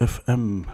FM.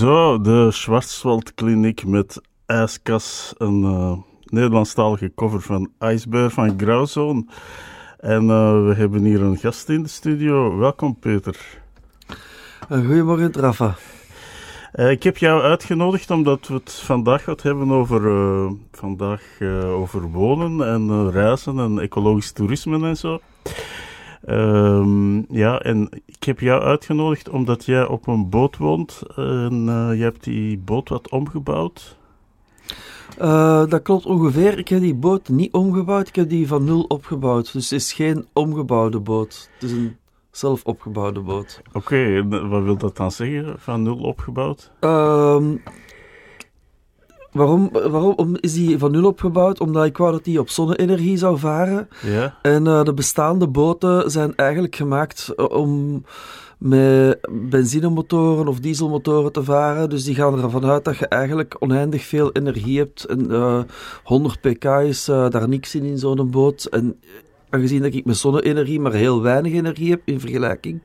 Zo, de Schwarzwaldkliniek met IJskas, een eh, Nederlandstalige cover van Icebear van Grauwzoon. En eh, we hebben hier een gast in de studio. Welkom, Peter. Uh, Goedemorgen, Rafa. Eh, ik heb jou uitgenodigd omdat we het vandaag wat hebben over, eh, vandaag, eh, over wonen en eh, reizen en ecologisch toerisme en zo. Ehm, ja, en ik heb jou uitgenodigd omdat jij op een boot woont en eh, je hebt die boot wat omgebouwd. Uh, dat klopt ongeveer. Ik heb die boot niet omgebouwd, ik heb die van nul opgebouwd. Dus het is geen omgebouwde boot. Het is een zelf opgebouwde boot. Oké, wat wil dat dan zeggen, van nul opgebouwd? Ehm, waarom, waarom is die van nul opgebouwd? Omdat ik wou dat die op zonne-energie zou varen. Ja, En eh, de bestaande boten zijn eigenlijk gemaakt eh, om met benzinemotoren of dieselmotoren te varen. Dus die gaan ervan uit dat je eigenlijk oneindig veel energie hebt. En eh, 100 pk is eh, daar niks in in zo'n boot. En aangezien dat ik met zonne-energie maar heel weinig energie heb in vergelijking,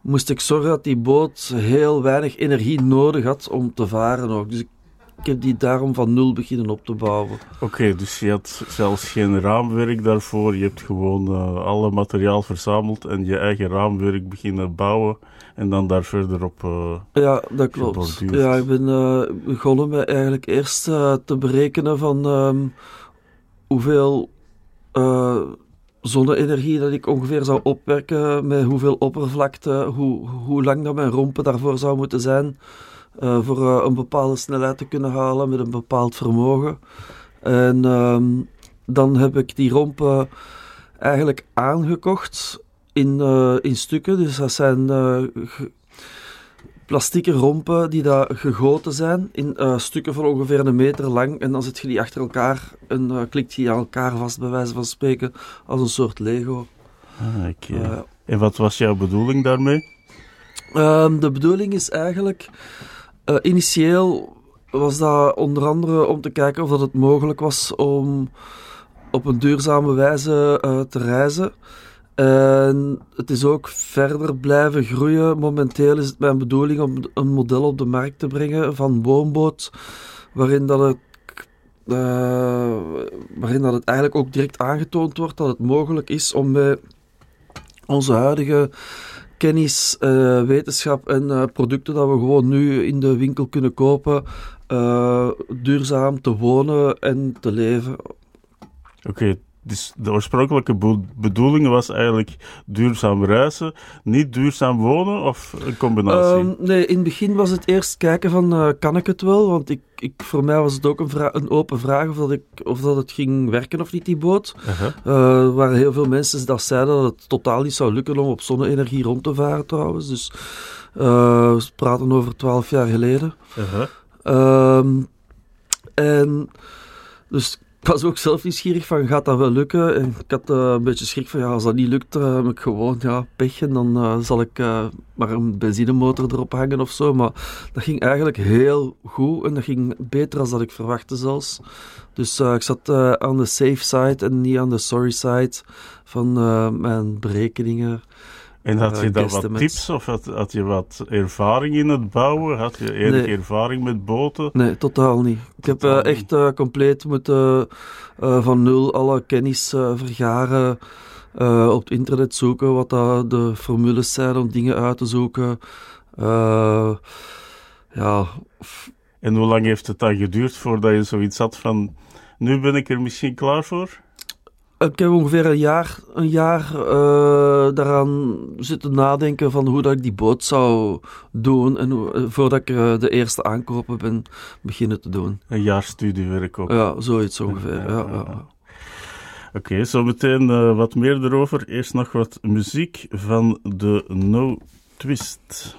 moest ik zorgen dat die boot heel weinig energie nodig had om te varen ook. Dus ik, ik heb die daarom van nul beginnen op te bouwen. oké, dus je had zelfs geen raamwerk daarvoor. Je hebt gewoon eh, alle materiaal verzameld en je eigen raamwerk beginnen bouwen en dan daar verder op... eh, Ja, dat klopt. Ja, ik ben eh, begonnen met eigenlijk eerst te berekenen van ehm, hoeveel zonne-energie dat ik ongeveer zou opwerken, met hoeveel oppervlakte, hoe, hoe lang dat mijn rompen daarvoor zou moeten zijn, eh, voor eh, een bepaalde snelheid te kunnen halen met een bepaald vermogen. En ehm, dan heb ik die rompen eigenlijk aangekocht in, eh, in stukken. Dus dat zijn eh, plastieke rompen die daar gegoten zijn in eh, stukken van ongeveer een meter lang. En dan zet je die achter elkaar en eh, klikt je die aan elkaar vast, bij wijze van spreken, als een soort Lego. ah. Eh, En wat was jouw bedoeling daarmee? Ehm, de bedoeling is eigenlijk, eh, initieel was dat onder andere om te kijken of dat het mogelijk was om op een duurzame wijze eh, te reizen. En het is ook verder blijven groeien. Momenteel is het mijn bedoeling om een model op de markt te brengen van woonboot, waarin dat het, eh, waarin dat het eigenlijk ook direct aangetoond wordt dat het mogelijk is om met onze huidige kennis, eh, wetenschap en eh, producten dat we gewoon nu in de winkel kunnen kopen, eh, duurzaam te wonen en te leven. Oké, dus de oorspronkelijke bedoeling was eigenlijk duurzaam reizen, niet duurzaam wonen of een combinatie? Ehm, nee, in het begin was het eerst kijken van, eh, kan ik het wel? Want ik, ik, voor mij was het ook een, vra- een open vraag of, dat ik, of dat het ging werken of niet, die boot. Er waren heel veel mensen dat zeiden dat het totaal niet zou lukken om op zonne-energie rond te varen trouwens. Dus eh, we praten over twaalf jaar geleden. aha. Ehm, en dus ik was ook zelf nieuwsgierig van, gaat dat wel lukken? En ik had eh, een beetje schrik van, ja, als dat niet lukt, eh, heb ik gewoon ja, pech en dan eh, zal ik maar een benzinemotor erop hangen of zo. Maar dat ging eigenlijk heel goed en dat ging beter dan dat ik verwachtte zelfs. Dus ik zat aan de safe side en niet aan de sorry side van mijn berekeningen. En had je dan wat tips of had, had je wat ervaring in het bouwen? Had je enige Nee. ervaring met boten? Nee, totaal niet. Ik heb eh, echt eh, compleet moeten eh, van nul alle kennis vergaren. op het internet zoeken wat dat de formules zijn om dingen uit te zoeken. Ja, En hoe lang heeft het dan geduurd voordat je zoiets had van, nu ben ik er misschien klaar voor? Ik heb ongeveer een jaar, een jaar eh, daaraan zitten nadenken van hoe dat ik die boot zou doen. En hoe, eh, voordat ik eh, de eerste aankopen ben beginnen te doen. Een jaar studiewerk ook. Ja, zoiets ongeveer. Ja, ja. Oké, zo meteen wat meer erover. Eerst nog wat muziek van de No Twist.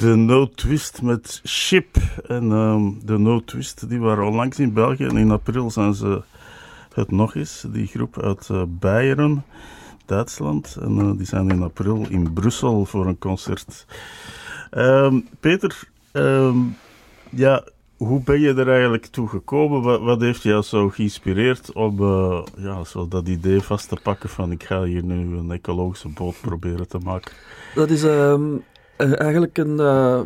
De No Twist met Ship. En ehm, de No Twist die waren onlangs in België en in april zijn ze het nog eens. Die groep uit uh, Beieren, Duitsland. En uh, die zijn in april in Brussel voor een concert. Um, Peter, um, ja, hoe ben je er eigenlijk toe gekomen? Wat, wat heeft jou zo geïnspireerd om uh, ja, zo dat idee vast te pakken van ik ga hier nu een ecologische boot proberen te maken? Dat is eigenlijk een, uh,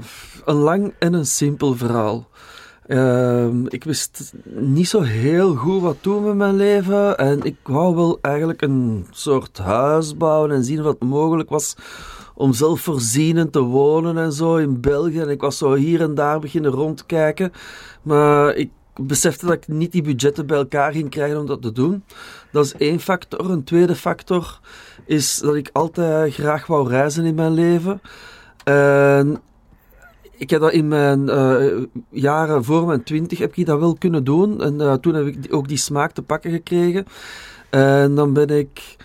een lang en een simpel verhaal. Uh, ik wist niet zo heel goed wat doen met mijn leven en ik wou wel eigenlijk een soort huis bouwen en zien wat mogelijk was om zelfvoorzienend te wonen en zo in België. En ik was zo hier en daar beginnen rondkijken. Maar ik besefte dat ik niet die budgetten bij elkaar ging krijgen om dat te doen. Dat is één factor. Een tweede factor is dat ik altijd graag wou reizen in mijn leven. En ik heb dat in mijn uh, jaren voor mijn twintig heb ik dat wel kunnen doen. En uh, toen heb ik ook die smaak te pakken gekregen. En dan ben ik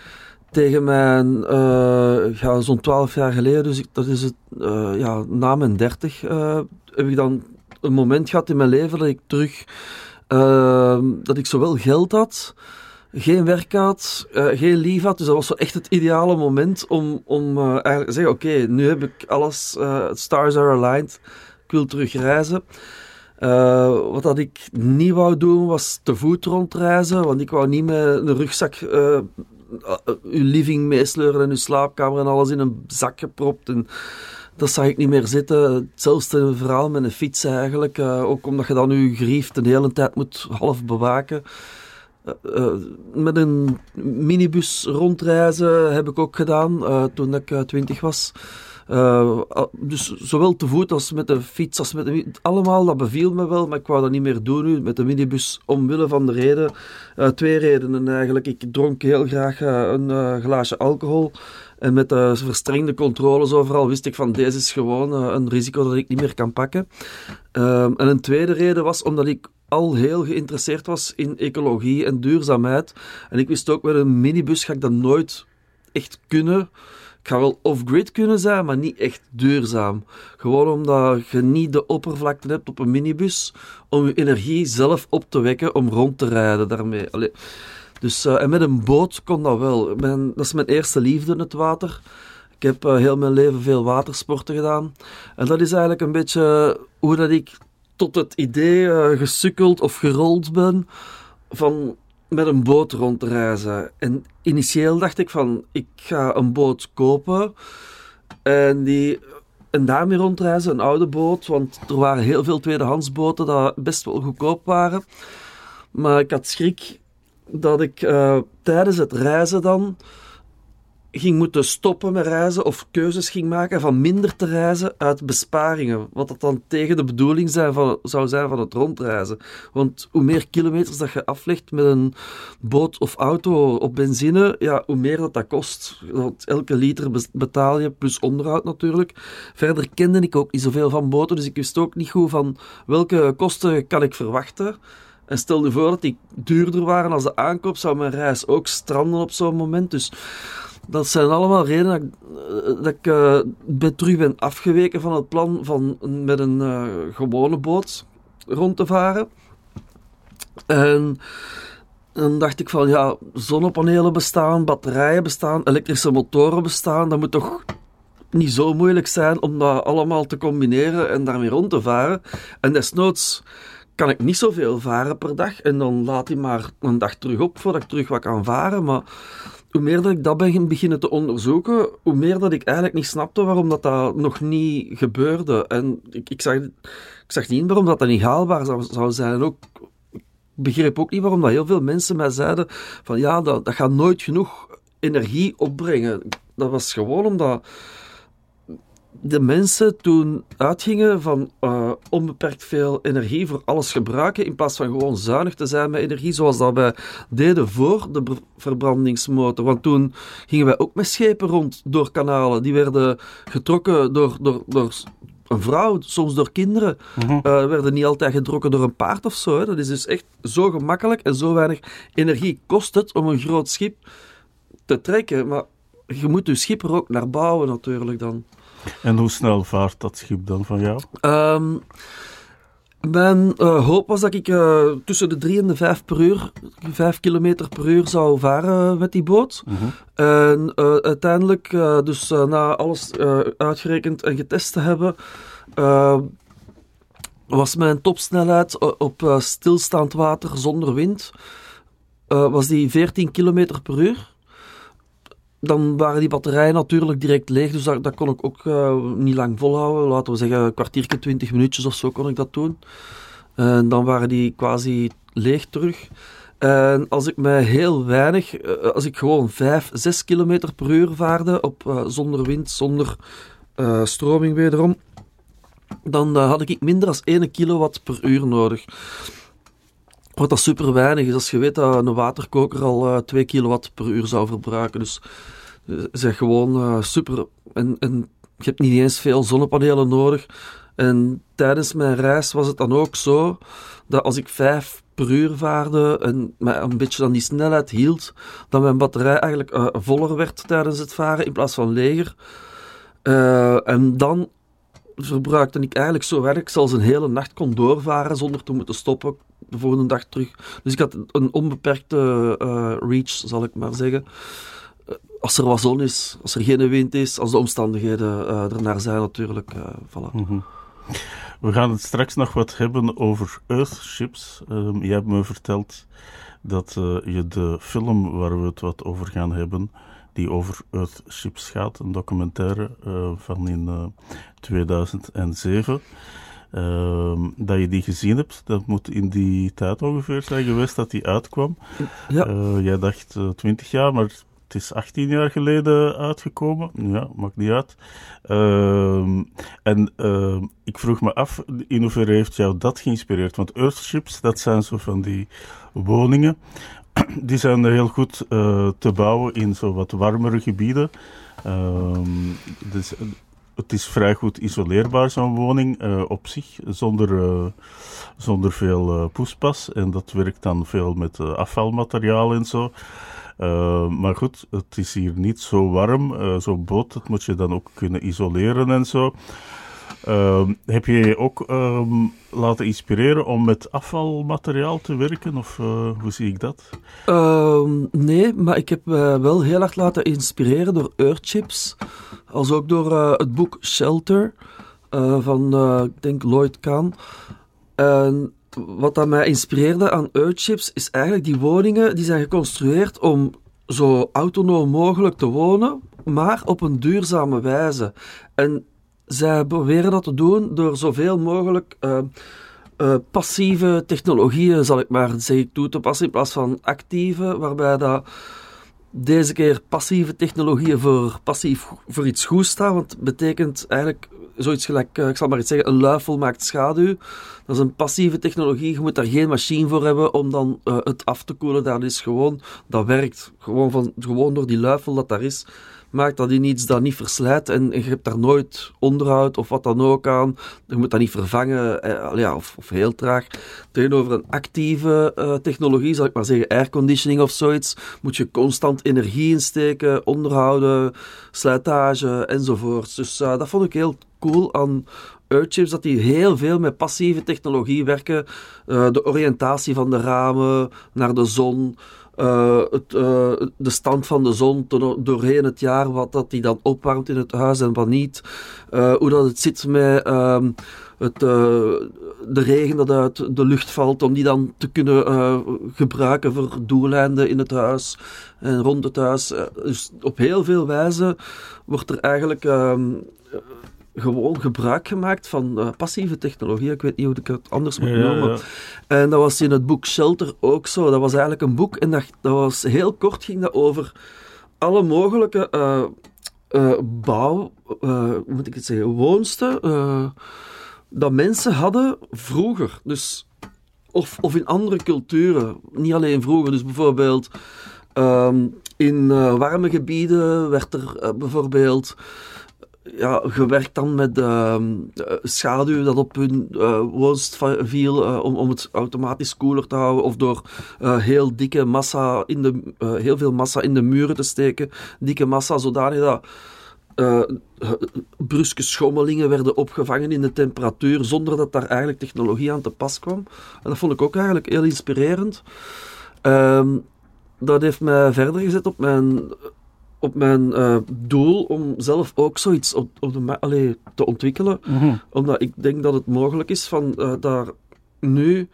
tegen mijn, uh, ja, zo'n twaalf jaar geleden, dus dat is het, ja, na mijn dertig, heb ik dan een moment gehad in mijn leven dat ik terug, dat ik zowel geld had, geen werk had, geen lief had. Dus dat was zo echt het ideale moment om, om eigenlijk te zeggen, oké, nu heb ik alles, stars are aligned, ik wil terug reizen. Uh, wat dat ik niet wou doen was te voet rondreizen, want ik wou niet met een rugzak uw living meesleuren en uw slaapkamer en alles in een zak gepropt. En dat zag ik niet meer zitten. Hetzelfde verhaal met een fiets eigenlijk. Ook omdat je dan je grief de hele tijd moet half bewaken. Uh, uh, met een minibus rondreizen heb ik ook gedaan toen ik twintig was. Dus zowel te voet als met de fiets, als met allemaal, dat beviel me wel, maar ik wou dat niet meer doen nu met de minibus, omwille van de reden. Twee redenen eigenlijk. Ik dronk heel graag een glaasje alcohol. En met de verstrengde controles overal wist ik van deze is gewoon een risico dat ik niet meer kan pakken. Ehm, en een tweede reden was omdat ik al heel geïnteresseerd was in ecologie en duurzaamheid. En ik wist ook met een minibus ga ik dat nooit echt kunnen. Ik ga wel off-grid kunnen zijn, maar niet echt duurzaam. Gewoon omdat je niet de oppervlakte hebt op een minibus om je energie zelf op te wekken om rond te rijden daarmee. Dus, uh, en met een boot kon dat wel. Dat is mijn eerste liefde, het water. Ik heb uh, heel mijn leven veel watersporten gedaan. En dat is eigenlijk een beetje hoe dat ik tot het idee uh, gesukkeld of gerold ben van met een boot rond te reizen. En initieel dacht ik van, ik ga een boot kopen en, die, en daarmee rondreizen, een oude boot, want er waren heel veel tweedehandsboten die best wel goedkoop waren. Maar ik had schrik dat ik uh, tijdens het reizen dan ging moeten stoppen met reizen of keuzes ging maken van minder te reizen uit besparingen. Wat dat dan tegen de bedoeling zijn van, zou zijn van het rondreizen. Want hoe meer kilometers dat je aflegt met een boot of auto op benzine, ja, hoe meer dat dat kost. Want elke liter betaal je, plus onderhoud natuurlijk. Verder kende ik ook niet zoveel van boten, dus ik wist ook niet goed van welke kosten kan ik verwachten. En stel je voor dat die duurder waren als de aankoop, zou mijn reis ook stranden op zo'n moment. Dus dat zijn allemaal redenen dat ik, dat ik uh, ben terug ben afgeweken van het plan van met een uh, gewone boot rond te varen. En dan dacht ik van ja, zonnepanelen bestaan, batterijen bestaan, elektrische motoren bestaan. Dat moet toch niet zo moeilijk zijn om dat allemaal te combineren en daarmee rond te varen. En desnoods kan ik niet zoveel varen per dag en dan laat hij maar een dag terug op voordat ik terug wat kan varen. Maar hoe meer dat ik dat ben beginnen te onderzoeken, hoe meer dat ik eigenlijk niet snapte waarom dat, dat nog niet gebeurde. En ik, ik, zag, ik zag niet waarom dat, dat niet haalbaar zou, zou zijn. En ook, ik begreep ook niet waarom dat heel veel mensen mij zeiden van ja, dat, dat gaat nooit genoeg energie opbrengen. Dat was gewoon omdat de mensen toen uitgingen van uh, onbeperkt veel energie voor alles gebruiken, in plaats van gewoon zuinig te zijn met energie, zoals dat wij deden voor de verbrandingsmotor. Want toen gingen wij ook met schepen rond door kanalen. Die werden getrokken door, door, door een vrouw, soms door kinderen. Uh, werden niet altijd getrokken door een paard of zo. Hè. Dat is dus echt zo gemakkelijk en zo weinig energie kost het om een groot schip te trekken. Maar je moet je schip er ook naar bouwen natuurlijk dan. En hoe snel vaart dat schip dan van jou? Ehm, mijn eh, hoop was dat ik eh, tussen de 3 en de 5 per uur, 5 kilometer per uur zou varen met die boot. En eh, uiteindelijk, eh, dus eh, na alles eh, uitgerekend en getest te hebben, eh, was mijn topsnelheid op eh, stilstaand water zonder wind, eh, was die 14 kilometer per uur. Dan waren die batterijen natuurlijk direct leeg, dus dat, kon ik ook eh, niet lang volhouden. Laten we zeggen, een kwartiertje, 20 minuutjes of zo kon ik dat doen. En dan waren die quasi leeg terug. En als ik mij heel weinig, eh, als ik gewoon 5, 6 kilometer per uur vaarde, op, eh, zonder wind, zonder stroming wederom, dan had ik minder dan 1 kilowatt per uur nodig. Wat dat super weinig is, als je weet dat een waterkoker al eh 2 kilowatt per uur zou verbruiken. Dus eh, zeg gewoon eh, super. En, en je hebt niet eens veel zonnepanelen nodig. En tijdens mijn reis was het dan ook zo dat als ik 5 per uur vaarde en een beetje aan die snelheid hield, dat mijn batterij eigenlijk eh, voller werd tijdens het varen in plaats van leger. Eh, en dan verbruikte ik eigenlijk zo weinig, ik zelfs een hele nacht kon doorvaren zonder te moeten stoppen de volgende dag terug. Dus ik had een onbeperkte eh, reach, zal ik maar zeggen. Eh, Als er wat zon is, als er geen wind is, als de omstandigheden eh ernaar zijn natuurlijk. eh voilà. Mhm. We gaan het straks nog wat hebben over Earthships. Ehm je hebt me verteld dat je de film waar we het wat over gaan hebben, die over Earthships gaat, een documentaire van in eh, 2007, ehm, dat je die gezien hebt. Dat moet in die tijd ongeveer zijn geweest dat die uitkwam. Ja. Eh, jij dacht eh, 20 jaar, maar het is 18 jaar geleden uitgekomen. Ja, maakt niet uit. Ehm, en ehm, ik vroeg me af, in hoeverre heeft jou dat geïnspireerd? Want Earthships, dat zijn zo van die woningen. Die zijn heel goed eh, te bouwen in zo wat warmere gebieden. Dus, eh, het is vrij goed isoleerbaar, zo'n woning, eh, op zich, zonder, eh, zonder veel eh, poespas. En dat werkt dan veel met afvalmateriaal en zo. Maar goed, het is hier niet zo warm. Zo'n boot, dat moet je dan ook kunnen isoleren en zo. Uh, heb je je ook um, laten inspireren om met afvalmateriaal te werken? Of uh, hoe zie ik dat? Uh, nee, maar ik heb me wel heel erg laten inspireren door Earthchips. Als ook door uh, het boek Shelter van, ik denk, Lloyd Kahn. En wat dat mij inspireerde aan Earthships is eigenlijk die woningen die zijn geconstrueerd om zo autonoom mogelijk te wonen, maar op een duurzame wijze. En zij proberen dat te doen door zoveel mogelijk uh, uh, passieve technologieën, zal ik maar zeggen, toe te passen in plaats van actieve, waarbij dat deze keer passieve technologieën voor passief voor iets goed staan, want het betekent eigenlijk zoiets gelijk, ik zal maar iets zeggen, een luifel maakt schaduw. Dat is een passieve technologie. Je moet daar geen machine voor hebben om dan het af te koelen. Dat is gewoon, dat werkt. Gewoon, van, gewoon door die luifel dat daar is, maakt dat in iets dat niet verslijt. En, je hebt daar nooit onderhoud of wat dan ook aan. Je moet dat niet vervangen, eh, ja, of, of, heel traag. Tegenover een actieve uh, technologie, zal ik maar zeggen, airconditioning of zoiets, moet je constant energie insteken, onderhouden, slijtage enzovoort. Dus uh, dat vond ik heel cool aan Earthchips, dat die heel veel met passieve technologie werken. Uh, de oriëntatie van de ramen naar de zon, het, uh, de stand van de zon doorheen het jaar, wat dat die dan opwarmt in het huis en wat niet. hoe dat het zit met um, het, de regen dat uit de lucht valt, om die dan te kunnen gebruiken voor doeleinden in het huis en rond het huis. dus op heel veel wijze wordt er eigenlijk um, gewoon gebruik gemaakt van uh, passieve technologie. Ik weet niet hoe ik het anders moet noemen. Ja. En dat was in het boek Shelter ook zo. Dat was eigenlijk een boek en dat, dat was heel kort, ging dat over alle mogelijke uh, uh, bouw, hoe moet ik het zeggen, woonsten dat mensen hadden vroeger. Dus, of, of in andere culturen, niet alleen vroeger. Dus bijvoorbeeld um, in warme gebieden werd er bijvoorbeeld ja, gewerkt dan met uh, schaduw dat op hun uh, viel uh, om, om het automatisch koeler te houden of door heel dikke massa in de, heel veel massa in de muren te steken, dikke massa zodanig dat eh, bruske schommelingen werden opgevangen in de temperatuur zonder dat daar eigenlijk technologie aan te pas kwam. En dat vond ik ook eigenlijk heel inspirerend. Ehm, dat heeft mij verder gezet op mijn, op mijn eh, doel om zelf ook zoiets op, op de, allee, te ontwikkelen. Mhm. Omdat ik denk dat het mogelijk is van eh, daar nu...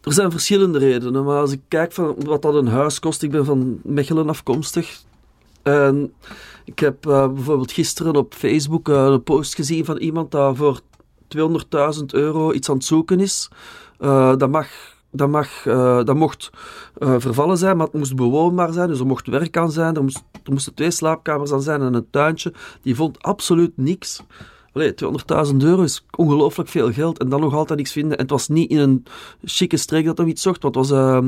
Er zijn verschillende redenen, maar als ik kijk van wat dat een huis kost, ik ben van Mechelen afkomstig. En ik heb eh, bijvoorbeeld gisteren op Facebook een post gezien van iemand dat voor 200.000 euro iets aan het zoeken is. Dat, mag, dat, mag, eh, dat mocht eh, vervallen zijn, maar het moest bewoonbaar zijn. Dus er mocht werk aan zijn. Er, moest, er moesten twee slaapkamers aan zijn en een tuintje. Die vond absoluut niks. Allee, 200.000 euro is ongelooflijk veel geld en dan nog altijd niks vinden. En het was niet in een chique streek dat hij iets zocht, want het was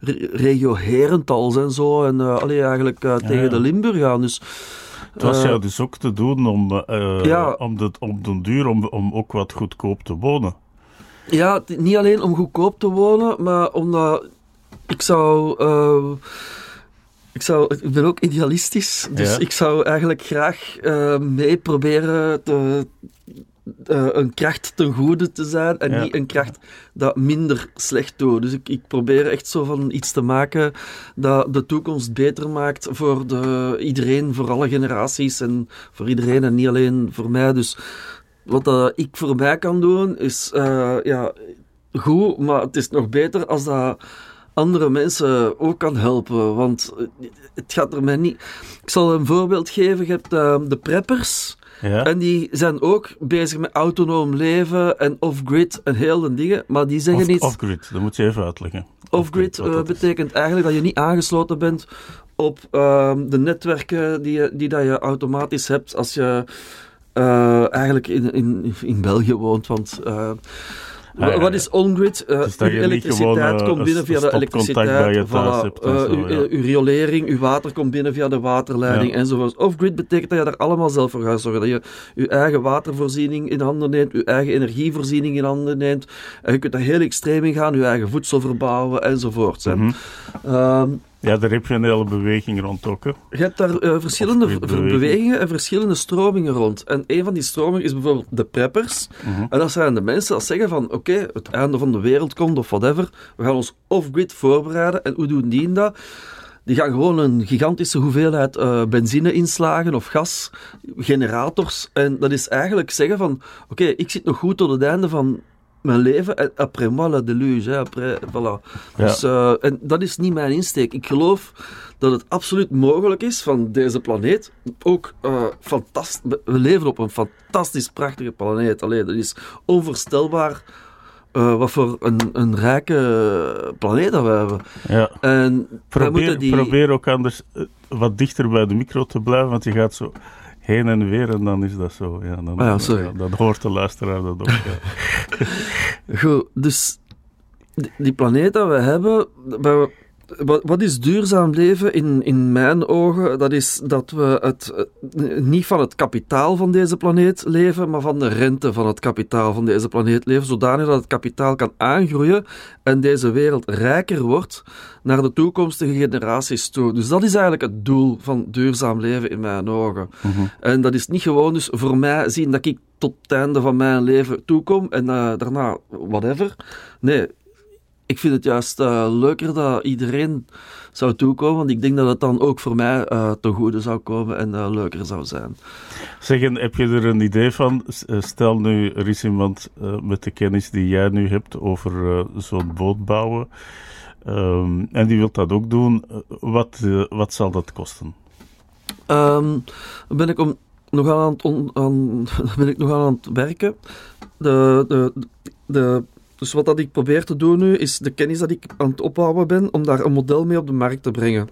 re- regio Herentals en zo. En uh, allee, eigenlijk uh, tegen ja. de Limburg aan. Dus, Het was jou dus ook te doen om, Ja. om, de, om den duur om, om ook wat goedkoop te wonen. Ja, niet alleen om goedkoop te wonen, maar omdat ik zou. eh, ik, zou, ik ben ook idealistisch, dus Ja. ik zou eigenlijk graag eh, mee proberen te, eh, een kracht ten goede te zijn en Ja. niet een kracht dat minder slecht doet. Dus ik, ik probeer echt zo van iets te maken dat de toekomst beter maakt voor de, iedereen, voor alle generaties en voor iedereen en niet alleen voor mij. Dus wat dat ik voor mij kan doen is eh, ja, goed, maar het is nog beter als dat andere mensen ook kan helpen. Want eh, het gaat er mij niet. Ik zal een voorbeeld geven. Je hebt eh, de preppers. Ja? En die zijn ook bezig met autonoom leven en off-grid en heel de dingen. Maar die zeggen Off- niet. Off-grid, dat moet je even uitleggen. Off-grid eh, betekent eigenlijk dat je niet aangesloten bent op ehm, de netwerken die, je, die dat je automatisch hebt als je eh, eigenlijk in, in, in België woont. Want eh, Ah, ja, wat is on-grid? Dus uw niet elektriciteit gewoon, komt binnen via de elektriciteit. voilà. hebt zo, uw, uw riolering, uw water komt binnen via de waterleiding enzovoort. Off-grid betekent dat je daar allemaal zelf voor gaat zorgen. Dat je je eigen watervoorziening in handen neemt, je eigen energievoorziening in handen neemt. En je kunt daar heel extreem in gaan, je eigen voedsel verbouwen enzovoort. Ja, daar heb je een hele beweging rond ook. Hè. je hebt daar eh, verschillende bewegingen en verschillende stromingen rond. En een van die stromingen is bijvoorbeeld de preppers. Mhm. En dat zijn de mensen die zeggen van, oké, het einde van de wereld komt of whatever. We gaan ons off-grid voorbereiden. En hoe doen die dat? Die gaan gewoon een gigantische hoeveelheid eh, benzine inslagen of gas, generators. En dat is eigenlijk zeggen van, oké, ik zit nog goed tot het einde van mijn leven. En après moi la deluge, hè, après, voilà. Ja. Dus, eh, en dat is niet mijn insteek. Ik geloof dat het absoluut mogelijk is van deze planeet. Ook eh fantastisch. We leven op een fantastisch prachtige planeet. Alleen dat is onvoorstelbaar eh, wat voor een, een rijke planeet dat we hebben. Ja. En Probeer, die. probeer ook anders eh, wat dichter bij de micro te blijven, want je gaat zo heen en weer en dan is dat zo. Ja, dan, Ah ja, dan hoort de luisteraar dat ook. Ja. Goed, dus die, die planeet dat we hebben. Wat is duurzaam leven in, in mijn ogen? Dat is dat we het, eh, niet van het kapitaal van deze planeet leven, maar van de rente van het kapitaal van deze planeet leven, zodanig dat het kapitaal kan aangroeien en deze wereld rijker wordt naar de toekomstige generaties toe. Dus dat is eigenlijk het doel van duurzaam leven in mijn ogen. Mhm. En dat is niet gewoon dus voor mij zien dat ik tot het einde van mijn leven toekom en eh, daarna whatever. Nee, ik vind het juist eh, leuker dat iedereen zou toekomen, want ik denk dat het dan ook voor mij eh ten goede zou komen en eh, leuker zou zijn. Zeg, en heb je er een idee van? Stel nu, er is iemand met de kennis die jij nu hebt over zo'n boot bouwen, ehm, en die wil dat ook doen. Wat, wat zal dat kosten? Dan ben ik om, nog aan het, on- aan, ben ik nog aan het werken. De, de, de, dus wat dat ik probeer te doen nu, is de kennis dat ik aan het opbouwen ben, om daar een model mee op de markt te brengen.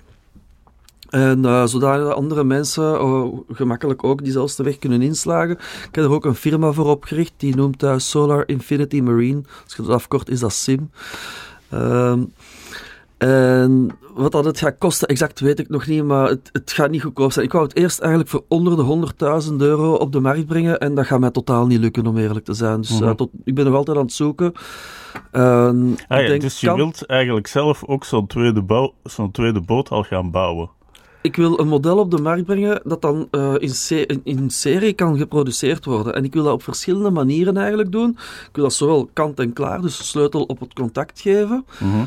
En uh, zodat andere mensen uh, gemakkelijk ook diezelfde weg kunnen inslagen. Ik heb er ook een firma voor opgericht, die noemt uh, Solar Infinity Marine. Als je dat afkort, is dat SIM. Um, en wat dat het gaat kosten, exact weet ik nog niet, maar het, het gaat niet goedkoop zijn. Ik wou het eerst eigenlijk voor onder de 100.000 euro op de markt brengen en dat gaat mij totaal niet lukken, om eerlijk te zijn. Dus mm -hmm. tot, ik ben nog altijd aan het zoeken. Uh, ah, ja, denk, dus je kan... wilt eigenlijk zelf ook zo'n tweede, bouw, zo'n tweede boot al gaan bouwen? ik wil een model op de markt brengen dat dan eh, in, se- in, in serie kan geproduceerd worden. En ik wil dat op verschillende manieren eigenlijk doen. Ik wil dat zowel kant en klaar, dus sleutel op het contact geven, Mhm.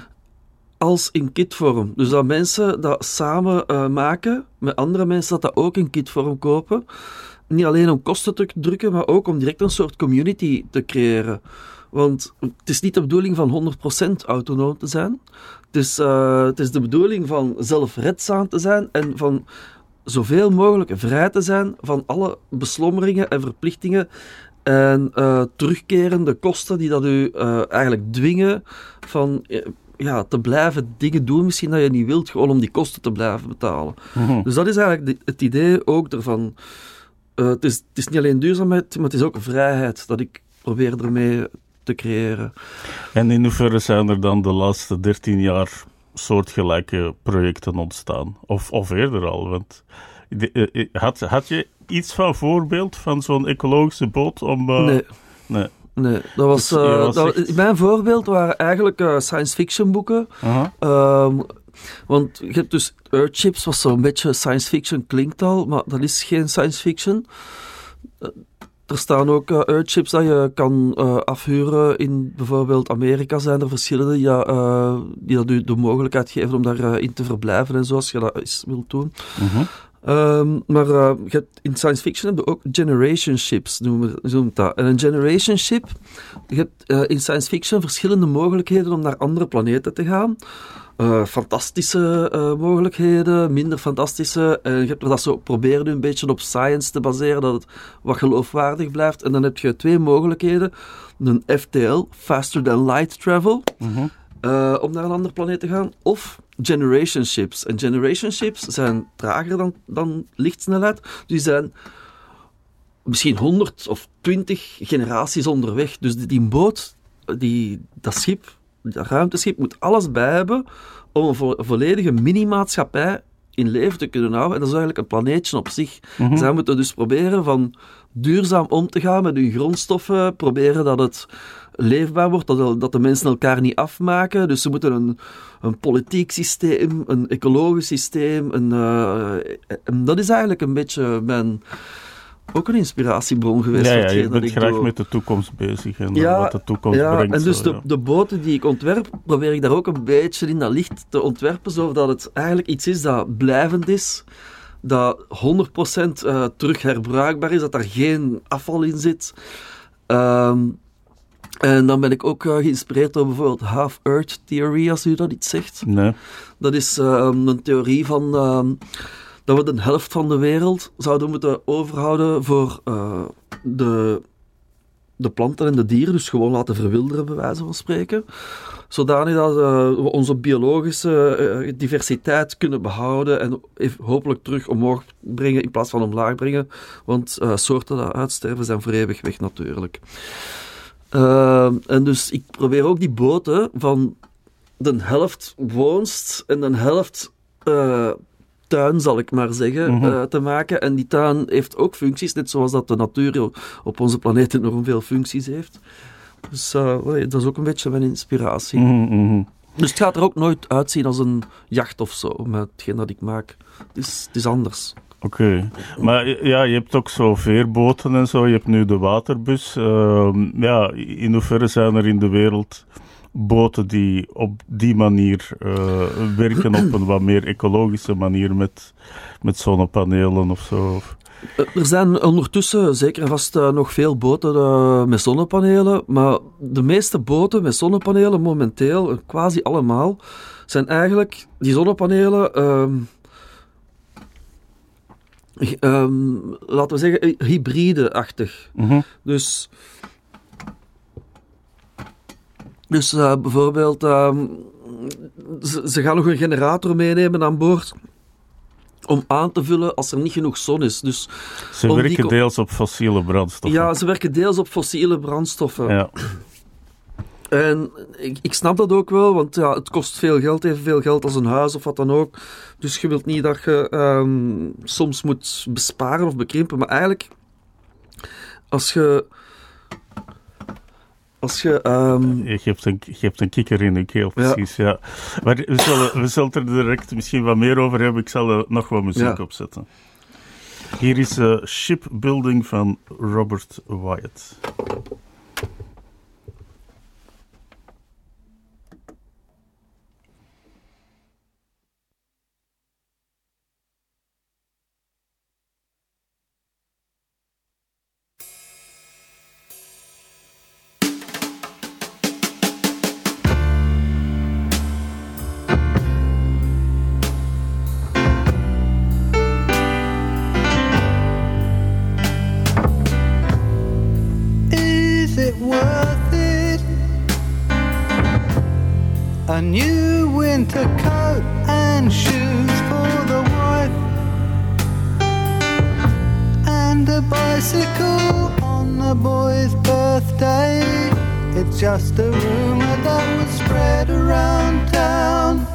Als in kitvorm. Dus dat mensen dat samen eh, maken met andere mensen, dat dat ook in kitvorm kopen. Niet alleen om kosten te drukken, maar ook om direct een soort community te creëren. Want het is niet de bedoeling van 100% autonoom te zijn. Het is, eh, het is de bedoeling van zelfredzaam te zijn en van zoveel mogelijk vrij te zijn van alle beslommeringen en verplichtingen en eh, terugkerende kosten die dat u eigenlijk dwingen van ja, te blijven dingen doen misschien dat je niet wilt, gewoon om die kosten te blijven betalen. Mhm. Dus dat is eigenlijk het idee ook ervan. Eh, het, is, het is niet alleen duurzaamheid, maar het is ook vrijheid dat ik probeer ermee te creëren. En in hoeverre zijn er dan de laatste 13 jaar soortgelijke projecten ontstaan? Of, of eerder al? Want eh, eh, had, had je iets van voorbeeld van zo'n ecologische boot om... nee. nee. Nee, dat was, Dus eh, was dat, echt- mijn voorbeeld waren eigenlijk eh, science fiction boeken. Ehm, want je hebt dus Earthships, wat zo'n beetje science fiction klinkt al, maar dat is geen science fiction. Eh, Er staan ook Earthships dat je kan afhuren. In bijvoorbeeld Amerika zijn er verschillende die, die dat u de mogelijkheid geven om daarin in te verblijven en zo, als je dat eens wilt doen. Mhm. Ehm, maar je hebt, in science fiction hebben we ook generation ships, noemen we dat. En een generation ship, je hebt eh, in science fiction verschillende mogelijkheden om naar andere planeten te gaan. Eh, fantastische mogelijkheden, minder fantastische. En je hebt dat zo proberen een beetje op science te baseren, dat het wat geloofwaardig blijft. En dan heb je twee mogelijkheden. Een FTL, Faster Than Light Travel, Mhm. om naar een andere planeet te gaan. Of generation ships. En generation ships zijn trager dan, dan lichtsnelheid. Dus die zijn misschien 100 of 20 generaties onderweg. Dus die, boot, die, dat schip, dat ruimteschip, moet alles bij hebben om een vo- volledige mini-maatschappij in leven te kunnen houden. En dat is eigenlijk een planeetje op zich. Mhm. Zij moeten dus proberen van duurzaam om te gaan met hun grondstoffen, proberen dat het leefbaar wordt, dat, dat de mensen elkaar niet afmaken. Dus ze moeten een, een politiek systeem, een ecologisch systeem, een, eh, en dat is eigenlijk een beetje mijn, ook een inspiratiebron geweest. Ja, je bent ik graag doe. met de toekomst bezig en Ja, wat de toekomst Ja, brengt. en dus zo, de, ja. de boten die ik ontwerp, probeer ik daar ook een beetje in dat licht te ontwerpen, zodat het eigenlijk iets is dat blijvend is, dat 100% eh, terug herbruikbaar is, dat daar geen afval in zit. Ehm, en dan ben ik ook eh, geïnspireerd door bijvoorbeeld Half-Earth Theory, als u dat iets zegt. Nee. Dat is ehm, een theorie van ehm, dat we de helft van de wereld zouden moeten overhouden voor eh, de, de planten en de dieren, dus gewoon laten verwilderen, bij wijze van spreken. Zodanig dat eh, we onze biologische diversiteit kunnen behouden en hopelijk terug omhoog brengen in plaats van omlaag brengen. Want soorten die uitsterven zijn voor eeuwig weg natuurlijk. Ehm, en dus ik probeer ook die boten van de helft woonst en de helft eh, tuin, zal ik maar zeggen, Mhm. eh, te maken. En die tuin heeft ook functies, net zoals dat de natuur op onze planeet enorm veel functies heeft. Dus eh, dat is ook een beetje mijn inspiratie. Mhm, mhm. Dus het gaat er ook nooit uitzien als een jacht of zo, met hetgeen dat ik maak. Het is, het is anders. Oké, maar ja, je hebt ook zo veerboten en zo. Je hebt nu de waterbus. Ehm, ja, in hoeverre zijn er in de wereld boten die op die manier eh, werken op een wat meer ecologische manier met, met zonnepanelen of zo? Eh, Er zijn ondertussen zeker en vast eh, nog veel boten met zonnepanelen, maar de meeste boten met zonnepanelen momenteel, quasi allemaal, zijn eigenlijk die zonnepanelen, ehm, ehm, laten we zeggen, eh, hybride-achtig. Mhm. Dus, dus eh, bijvoorbeeld, ehm, ze, ze gaan nog een generator meenemen aan boord om aan te vullen als er niet genoeg zon is. Dus Ze werken deels op fossiele brandstoffen. ja, ze werken deels op fossiele brandstoffen. Ja. En ik, ik snap dat ook wel, want ja, het kost veel geld, evenveel geld als een huis of wat dan ook. Dus je wilt niet dat je ehm, soms moet besparen of bekrimpen, maar eigenlijk, als je, Als je... ehm, Je hebt een, je hebt een kikker in je keel, precies. Ja. Maar we zullen, we zullen er direct misschien wat meer over hebben. Ik zal er nog wat muziek Ja. opzetten. Hier is eh, Shipbuilding van Robert Wyatt. It worth it? A new winter coat and shoes for the wife, and a bicycle on the boy's birthday. It's just a rumor that was spread around town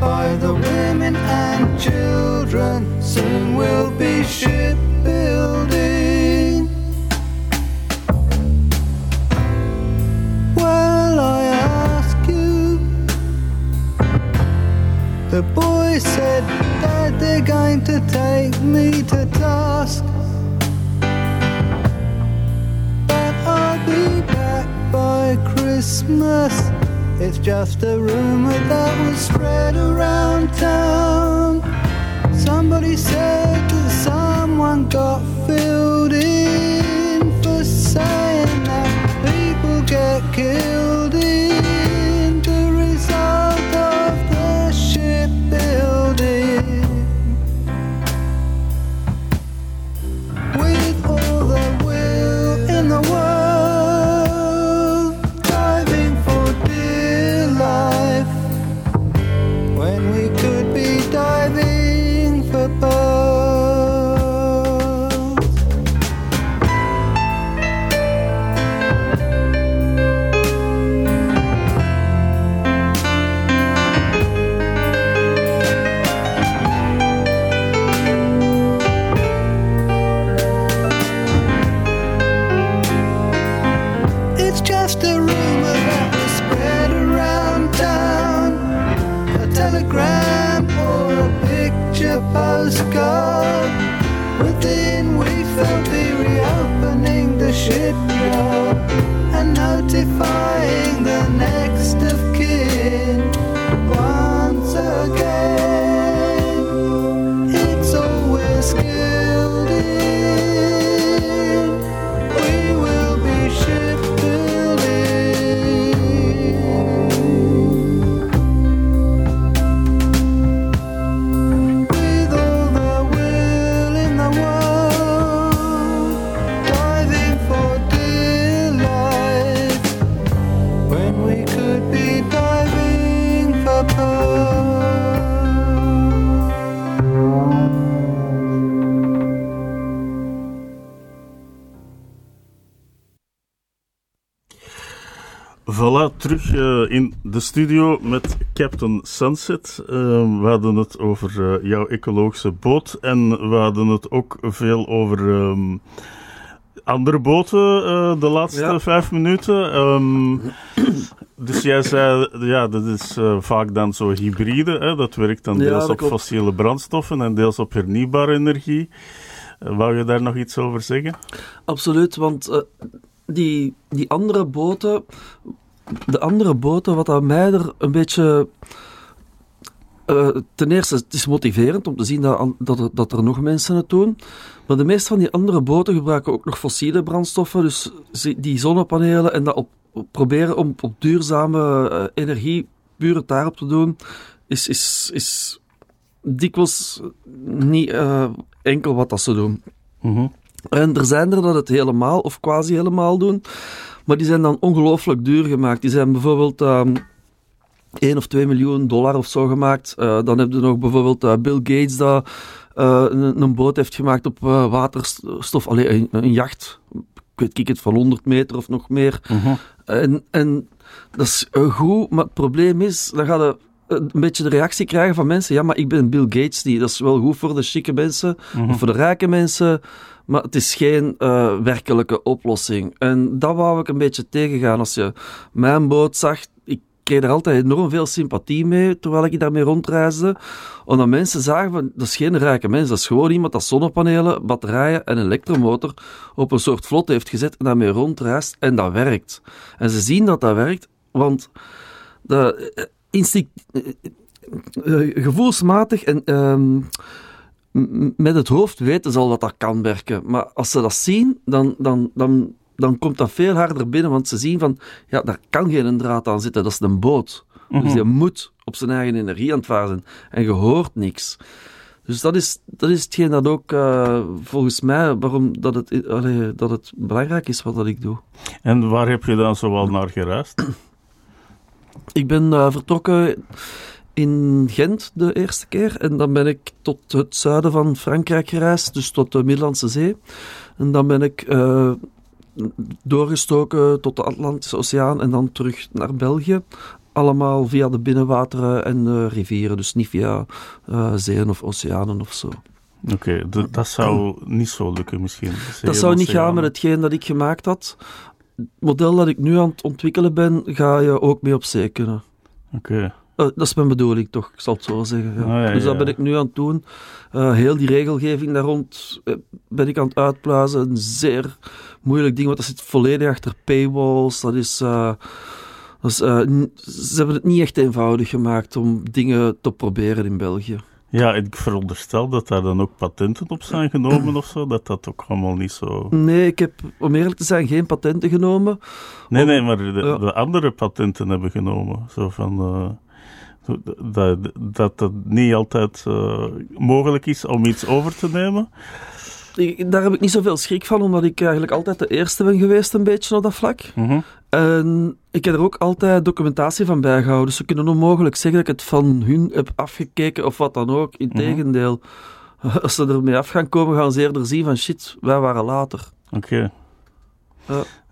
by the women and children. Soon we'll be shipbuilding. The boy said that they're going to take me to task. But I'll be back by Christmas. It's just a rumor that was spread around town. Somebody said that someone got filled in for saying that people get killed telegram or a picture postcard. Within we felt the reopening the shipyard and notifying the next terug eh, in de studio met Captain Sunset. Eh, we hadden het over eh, jouw ecologische boot en we hadden het ook veel over ehm, andere boten eh, de laatste Ja. vijf minuten. Ehm, dus jij zei, ja, dat is vaak dan zo hybride. Hè? Dat werkt dan deels op fossiele brandstoffen en deels op hernieuwbare energie. Wou je daar nog iets over zeggen? Absoluut, want die, die andere boten, de andere boten, wat aan mij er een beetje. eh, ten eerste, het is motiverend om te zien dat, dat, er, dat er nog mensen het doen. Maar de meeste van die andere boten gebruiken ook nog fossiele brandstoffen. Dus die zonnepanelen en dat op, op- proberen om op duurzame eh, energie puur het daarop te doen, is, is, is dikwijls niet eh, enkel wat dat ze doen. Mhm. En er zijn er dat het helemaal of quasi helemaal doen, maar die zijn dan ongelooflijk duur gemaakt. Die zijn bijvoorbeeld ehm 1 of 2 miljoen dollar of zo gemaakt. Eh, dan heb je nog bijvoorbeeld eh, Bill Gates dat eh, een, een boot heeft gemaakt op waterstof, alleen een, een jacht. Ik weet ik het van 100 meter of nog meer. Mhm. En, en dat is goed, maar het probleem is, dan gaat je een beetje de reactie krijgen van mensen, ja, maar ik ben Bill Gates niet. Dat is wel goed voor de chique mensen, of voor de rijke mensen, maar het is geen eh, werkelijke oplossing. En dat wou ik een beetje tegengaan. Als je mijn boot zag, ik kreeg er altijd enorm veel sympathie mee, terwijl ik daarmee rondreisde. Omdat mensen zagen van, dat is geen rijke mens, dat is gewoon iemand dat zonnepanelen, batterijen en elektromotor op een soort vlot heeft gezet en daarmee rondreist en dat werkt. En ze zien dat dat werkt, want de, eh, instinct, eh, gevoelsmatig en ehm, met het hoofd weten ze al dat dat kan werken. Maar als ze dat zien, dan, dan, dan, dan komt dat veel harder binnen, want ze zien van, ja, daar kan geen draad aan zitten, dat is een boot. Dus je moet op zijn eigen energie aan het varen zijn. En je hoort niks. Dus dat is, dat is hetgeen dat ook, eh, volgens mij, waarom dat het, allee, dat het belangrijk is wat dat ik doe. En waar heb je dan zoal naar gereisd? Ik ben eh, vertrokken in Gent de eerste keer. En dan ben ik tot het zuiden van Frankrijk gereisd, dus tot de Middellandse Zee. En dan ben ik eh, doorgestoken tot de Atlantische Oceaan en dan terug naar België. Allemaal via de binnenwateren en rivieren, dus niet via eh, zeeën of oceanen of zo. Oké, d- dat zou niet zo lukken misschien. Dat zou niet gaan met hetgeen dat ik gemaakt had. Het model dat ik nu aan het ontwikkelen ben, ga je ook mee op zee kunnen. Oké, Eh, dat is mijn bedoeling, toch? Ik zal het zo zeggen. Ja. Ah, ja, dus dat ben ik nu aan het doen. Eh, heel die regelgeving daar rond eh, ben ik aan het uitpluizen. Een zeer moeilijk ding, want dat zit volledig achter paywalls. Dat is... dat is ze hebben het niet echt eenvoudig gemaakt om dingen te proberen in België. Ja, ik veronderstel dat daar dan ook patenten op zijn genomen of zo, dat dat ook allemaal niet zo... Nee, ik heb, om eerlijk te zijn, geen patenten genomen. Nee, Om- nee, maar de, Ja. de andere patenten hebben genomen. Zo van... dat, dat het niet altijd eh, mogelijk is om iets over te nemen. Daar heb ik niet zoveel schrik van, omdat ik eigenlijk altijd de eerste ben geweest een beetje op dat vlak. Mhm. En ik heb er ook altijd documentatie van bijgehouden. Dus ze kunnen onmogelijk zeggen dat ik het van hun heb afgekeken of wat dan ook. Integendeel, als ze ermee af gaan komen, gaan ze eerder zien van shit, wij waren later. Oké.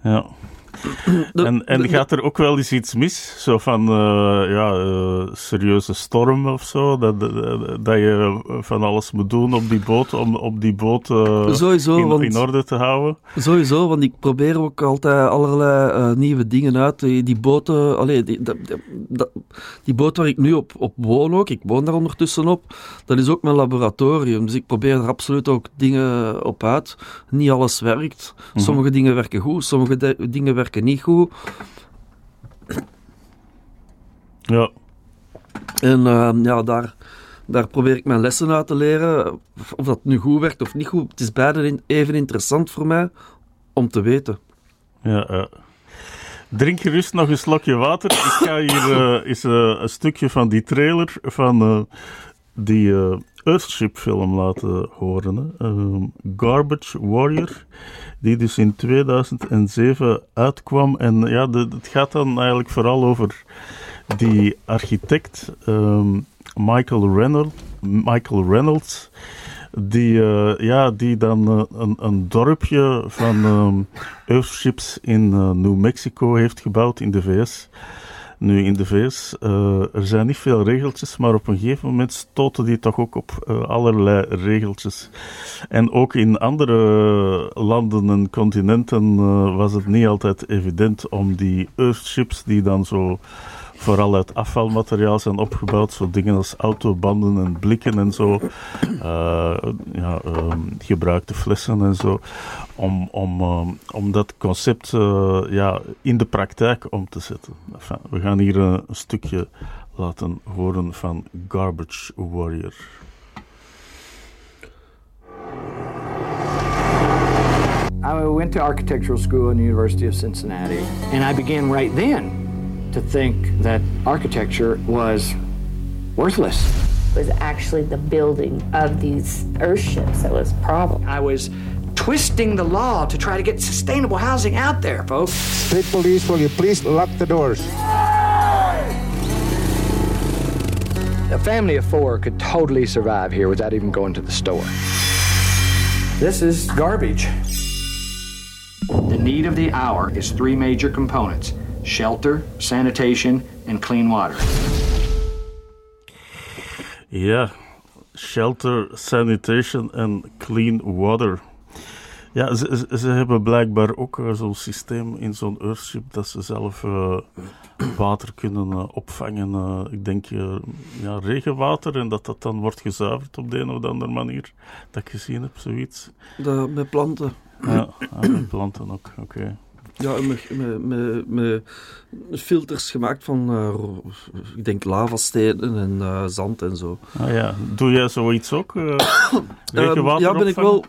Ja. De- En, en de- gaat er ook wel eens iets mis? Zo van, eh, ja, eh, serieuze storm of zo? Dat, dat, dat je van alles moet doen op die boot, om op die boot eh, Sowieso, in, want- in orde te houden? Sowieso, want ik probeer ook altijd allerlei nieuwe dingen uit. Die, die boten, allee, die, dat- die boot waar ik nu op, op woon ook, ik woon daar ondertussen op, dat is ook mijn laboratorium. Dus ik probeer er absoluut ook dingen op uit. Niet alles werkt. Sommige dingen werken goed, sommige dingen werken niet goed. Ja. En eh, ja, daar, daar probeer ik mijn lessen uit te leren. Of, dat nu goed werkt of niet goed. Het is beide even interessant voor mij om te weten. Ja, ja. Drink gerust nog een slokje water. Ik ga hier eh, eens eh, een stukje van die trailer van eh, die Earthship film laten horen. Ehm, Garbage Warrior, die dus in 2007 uitkwam. En ja, het gaat dan eigenlijk vooral over die architect ehm, Michael, Reynolds, Michael Reynolds die, eh, ja, die dan eh, een, een dorpje van ehm Earthships in eh, New Mexico heeft gebouwd in de VS. Nu, in de VS, eh, er zijn niet veel regeltjes, maar op een gegeven moment stoten die toch ook op eh, allerlei regeltjes. En ook in andere landen en continenten eh, was het niet altijd evident om die Earthships, die dan zo vooral uit afvalmateriaal zijn opgebouwd, zo dingen als autobanden en blikken en zo, eh, ja, ehm, gebruikte flessen en zo, om, om, ehm, om dat concept eh, ja, in de praktijk om te zetten. We gaan hier eh, een stukje laten horen van Garbage Warrior. I went to architectural school in the University of Cincinnati, and I began right then to think that architecture was worthless. It was actually the building of these earthships that was a problem. I was twisting the law to try to get sustainable housing out there, folks. State police, will you please lock the doors? A family of four could totally survive here without even going to the store. This is garbage. The need of the hour is three major components shelter, sanitation, and clean water. Ja, shelter, sanitation en clean water. Ja, ze, ze, hebben blijkbaar ook eh, zo'n systeem in zo'n Earthship dat ze zelf eh, water kunnen eh, opvangen. eh, ik denk eh, ja, regenwater en dat dat dan wordt gezuiverd op de een of andere manier. Dat ik gezien heb, zoiets. Dat, met planten. Ja, ah, met planten ook, oké. Ja, met, met, met, filters gemaakt van, ro- ik denk, lavastenen en eh, zand en zo. Ah ja, doe jij zoiets ook? regenwater Ehm, ja, ben ik wel.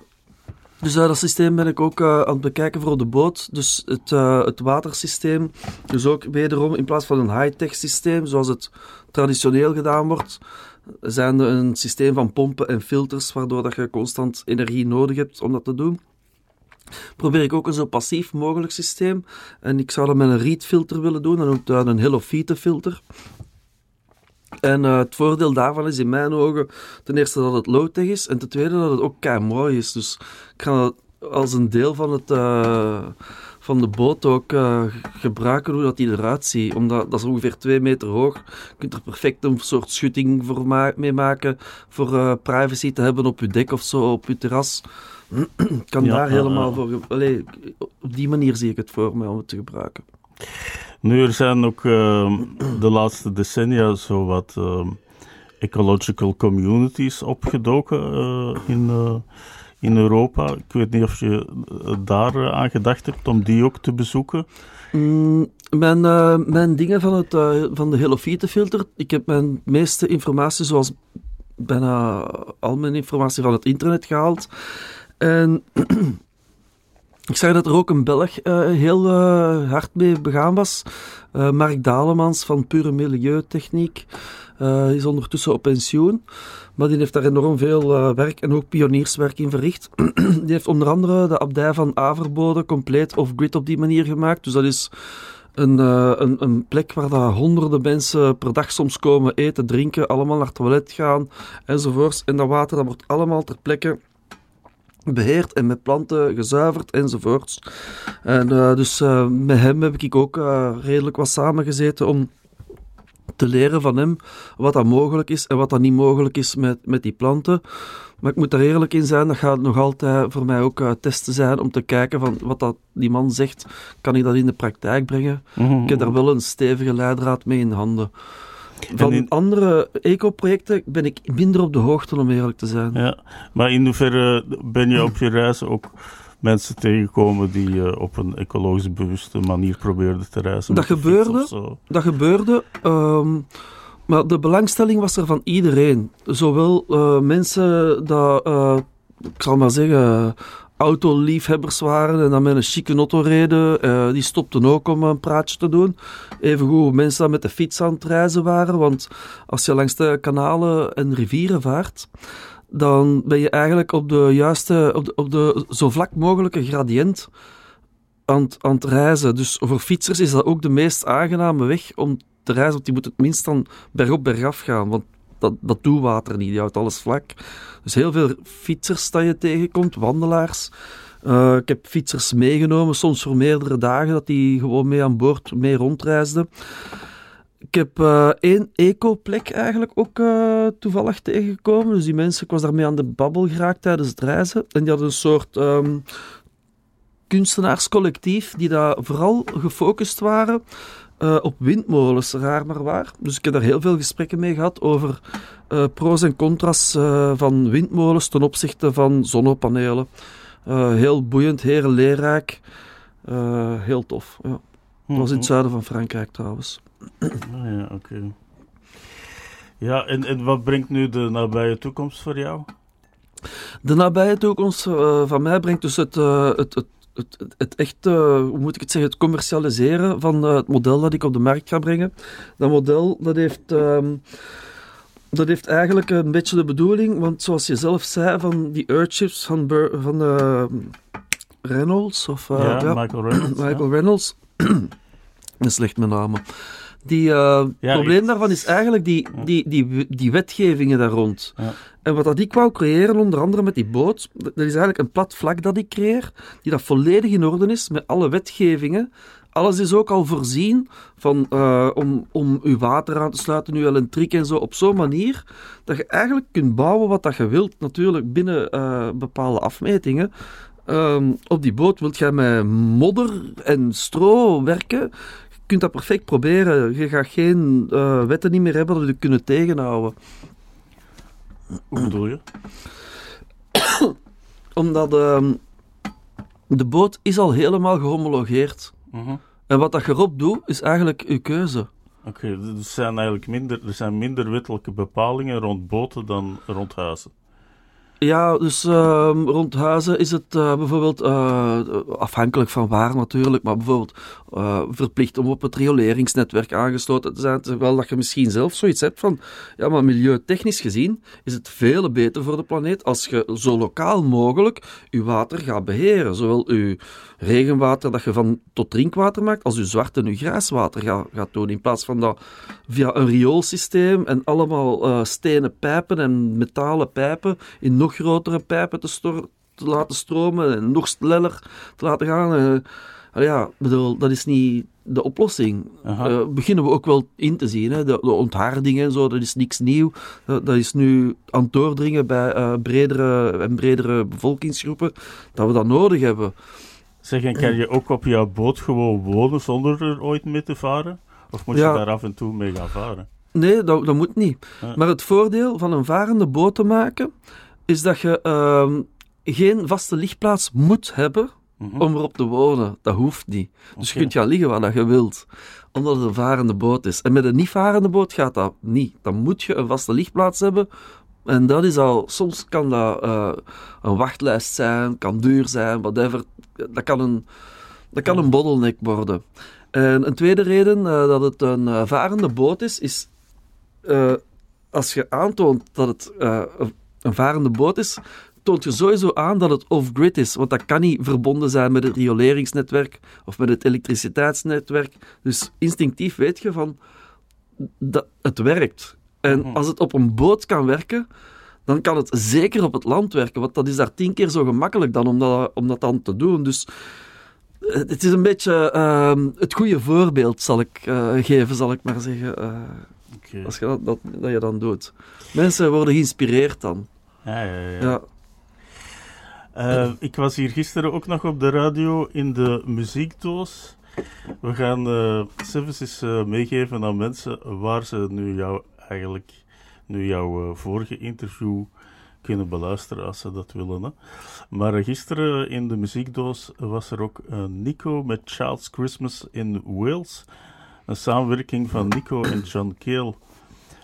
Dus dat systeem ben ik ook aan het bekijken voor de boot. Dus het, het watersysteem. Dus ook wederom in plaats van een high-tech systeem, zoals het traditioneel gedaan wordt, zijn er een systeem van pompen en filters, waardoor dat je constant energie nodig hebt om dat te doen. Probeer ik ook een zo passief mogelijk systeem. En ik zou dat met een reed-filter willen doen, dan ook een Hello filter. En eh, het voordeel daarvan is in mijn ogen ten eerste dat het low-tech is en ten tweede dat het ook kei mooi is. Dus ik ga dat als een deel van, het, eh, van de boot ook eh, gebruiken hoe dat die eruit ziet. Omdat dat is ongeveer twee meter hoog. Je kunt er perfect een soort schutting voor mee maken voor privacy te hebben op je dek of zo, op je terras. Ik kan Ja, daar helemaal voor... Allee, op die manier zie ik het voor me om het te gebruiken. Nu, er zijn ook ehm, de laatste decennia zo wat ehm, ecological communities opgedoken eh, in, eh, in Europa. Ik weet niet of je eh, daar aan gedacht hebt om die ook te bezoeken. Mm, mijn, mijn dingen van, het, van de Hello filter, ik heb mijn meeste informatie, zoals bijna al mijn informatie van het internet gehaald. En ik zag dat er ook een Belg eh, heel eh, hard mee begaan was. Eh, Mark Dalemans van Pure Milieutechniek. is ondertussen op pensioen. Maar die heeft daar enorm veel werk en ook pionierswerk in verricht. die heeft onder andere de abdij van Averbode compleet off-grid op die manier gemaakt. Dus dat is een, een, een plek waar honderden mensen per dag soms komen eten, drinken, allemaal naar het toilet gaan enzovoorts. En dat water dat wordt allemaal ter plekke beheerd en met planten gezuiverd enzovoorts. En eh, dus eh, met hem heb ik ook eh, redelijk wat samengezeten om te leren van hem wat dat mogelijk is en wat dat niet mogelijk is met, met die planten. Maar ik moet daar eerlijk in zijn, dat gaat nog altijd voor mij ook testen zijn om te kijken van wat dat die man zegt, kan ik dat in de praktijk brengen? Ik heb daar wel een stevige leidraad mee in handen. Van in- andere eco-projecten ben ik minder op de hoogte, om eerlijk te zijn. Ja, maar in hoeverre ben je op je reizen ook mensen tegengekomen die eh, op een ecologisch bewuste manier probeerden te reizen? Dat gebeurde. Dat gebeurde, ehm, maar de belangstelling was er van iedereen. Zowel eh, mensen dat, eh, ik zal maar zeggen, autoliefhebbers waren en dan met een chique auto reden, eh, die stopten ook om een praatje te doen. Evengoed mensen dat met de fiets aan het reizen waren, want als je langs de kanalen en rivieren vaart, dan ben je eigenlijk op de juiste, op de, op de zo vlak mogelijke gradient aan, aan het reizen. Dus voor fietsers is dat ook de meest aangename weg om te reizen, want die moet het minst dan bergop, bergaf gaan, want dat, dat doet water niet, die houdt alles vlak. Dus heel veel fietsers dat je tegenkomt, wandelaars. Eh, ik heb fietsers meegenomen, soms voor meerdere dagen, dat die gewoon mee aan boord mee rondreisden. Ik heb eh, één eco-plek eigenlijk ook eh, toevallig tegengekomen. Dus die mensen, ik was daarmee aan de babbel geraakt tijdens het reizen. En die hadden een soort ehm, kunstenaarscollectief die daar vooral gefocust waren eh, op windmolens, raar maar waar. Dus ik heb daar heel veel gesprekken mee gehad over eh, pro's en contra's eh, van windmolens ten opzichte van zonnepanelen. Heel boeiend, heel leerrijk. Heel tof. Ja. Dat was in het zuiden van Frankrijk trouwens. Ah, ja, oké. Ja, en, en wat brengt nu de nabije toekomst voor jou? De nabije toekomst van mij brengt dus het, het, het, het, het, het echt, eh, hoe moet ik het zeggen, het commercialiseren van eh, het model dat ik op de markt ga brengen. Dat model, dat heeft, ehm, dat heeft eigenlijk een beetje de bedoeling, want zoals je zelf zei, van die Earthships van, Bur- van eh, Reynolds, of ja, ja, Michael Reynolds. ja. Michael Reynolds. Dat is slecht met namen. Die, het probleem daarvan is eigenlijk die, die, die, die wetgevingen daar rond. En wat dat ik wou creëren, onder andere met die boot, dat dat is eigenlijk een plat vlak dat ik creëer, die dat volledig in orde is, met alle wetgevingen, alles is ook al voorzien van, eh, om, om uw water aan te sluiten, uw elektriek en zo, op zo'n manier dat je eigenlijk kunt bouwen wat dat je wilt, natuurlijk binnen eh, bepaalde afmetingen. Ehm, op die boot wilt jij met modder en stro werken. Je kunt dat perfect proberen. Je gaat geen eh, wetten niet meer hebben dat je kunnen tegenhouden. Hoe bedoel je? Omdat ehm, de boot is al helemaal gehomologeerd. Mhm. En wat dat je erop doet, is eigenlijk uw keuze. Oké, er zijn eigenlijk minder, er zijn minder wettelijke bepalingen rond boten dan rond huizen. Ja, dus ehm, rond huizen is het eh, bijvoorbeeld, eh, afhankelijk van waar natuurlijk, maar bijvoorbeeld eh, verplicht om op het rioleringsnetwerk aangesloten te zijn, terwijl dat je misschien zelf zoiets hebt van, ja, maar milieutechnisch gezien is het veel beter voor de planeet als je zo lokaal mogelijk je water gaat beheren. Zowel je regenwater dat je van tot drinkwater maakt, als je zwart en je grijswater gaat, gaat doen, in plaats van dat via een rioolsysteem en allemaal eh, stenen pijpen en metalen pijpen in nog grotere pijpen te, stor- te laten stromen en nog sneller te laten gaan. Eh, ja, bedoel, dat is niet de oplossing. Eh, beginnen we ook wel in te zien. Hè? De, de ontharding en zo, dat is niks nieuw. Dat, dat is nu aan het doordringen bij eh, bredere en bredere bevolkingsgroepen, dat we dat nodig hebben. Zeg, en kan je ook op jouw boot gewoon wonen zonder er ooit mee te varen? Of moet Ja. je daar af en toe mee gaan varen? Nee, dat, dat moet niet. Ja. Maar het voordeel van een varende boot te maken, is dat je ehm, geen vaste lichtplaats moet hebben Mhm. om erop te wonen. Dat hoeft niet. Dus je kunt gaan liggen waar dat je wilt, omdat het een varende boot is. En met een niet varende boot gaat dat niet. Dan moet je een vaste lichtplaats hebben. En dat is al, soms kan dat eh, een wachtlijst zijn, kan duur zijn, whatever. Dat kan een, dat kan een bottleneck worden. En een tweede reden eh, dat het een eh, varende boot is, is als je aantoont dat het een varende boot is, toont je sowieso aan dat het off-grid is. Want dat kan niet verbonden zijn met het rioleringsnetwerk of met het elektriciteitsnetwerk. Dus instinctief weet je van dat het werkt. En Mhm. als het op een boot kan werken, dan kan het zeker op het land werken. Want dat is daar tien keer zo gemakkelijk dan om dat, om dat dan te doen. Dus eh, het is een beetje ehm, het goede voorbeeld, zal ik eh, geven, zal ik maar zeggen. eh, als je dat, dat, dat je dan doet. Mensen worden geïnspireerd dan. Ja, ja, ja. Ja. Ik was hier gisteren ook nog op de radio in de muziekdoos. We gaan eens eh, meegeven aan mensen waar ze nu jou eigenlijk, nu jouw eh, vorige interview kunnen beluisteren als ze dat willen. Hè. Maar gisteren in de muziekdoos was er ook eh, Nico met Child's Christmas in Wales. Een samenwerking van Nico en John Cale.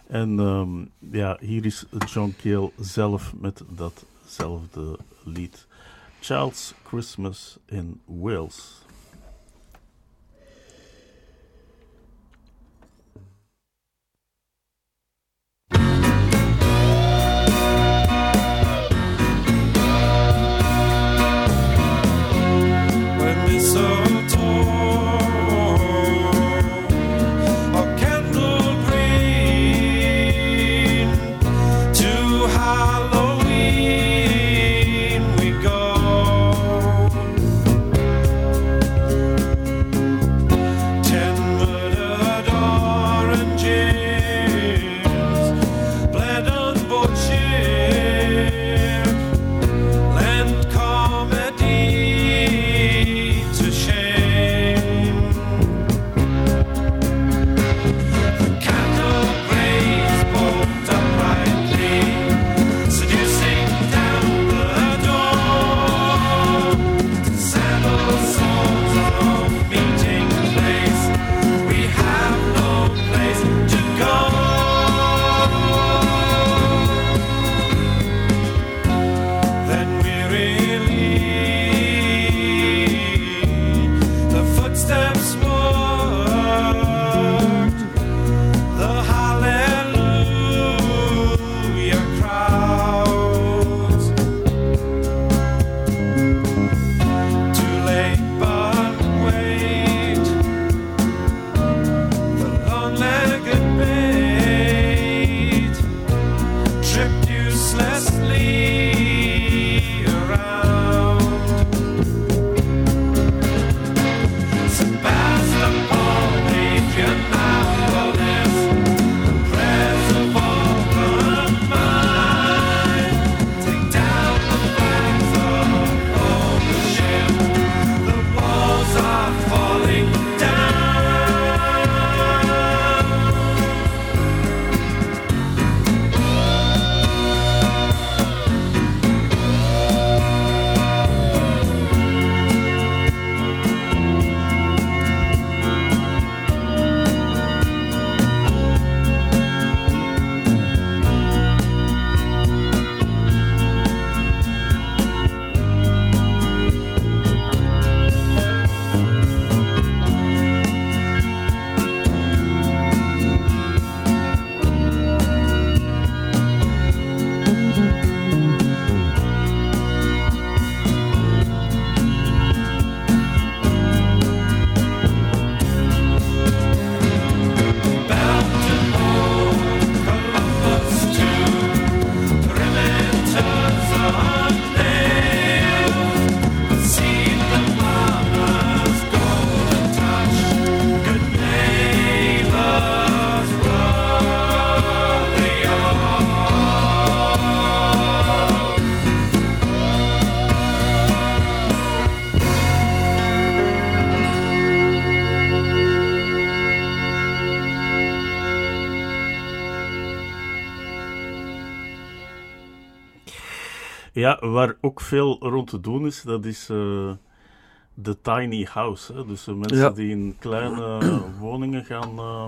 En ehm, ja, hier is John Cale zelf met datzelfde lied. Child's Christmas in Wales. Ja, waar ook veel rond te doen is, dat is eh, de tiny house. Hè? Dus eh, mensen Ja. die in kleine woningen gaan eh,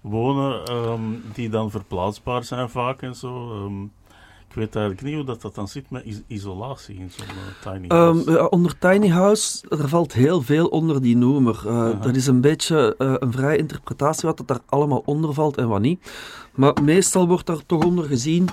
wonen, ehm, die dan verplaatsbaar zijn vaak en zo. Ehm, ik weet eigenlijk niet hoe dat, dat dan zit met is- isolatie in zo'n eh, tiny house. Ehm, ja, onder tiny house, er valt heel veel onder die noemer. Aha. Dat is een beetje een vrije interpretatie wat dat daar allemaal onder valt en wat niet. Maar meestal wordt daar toch onder gezien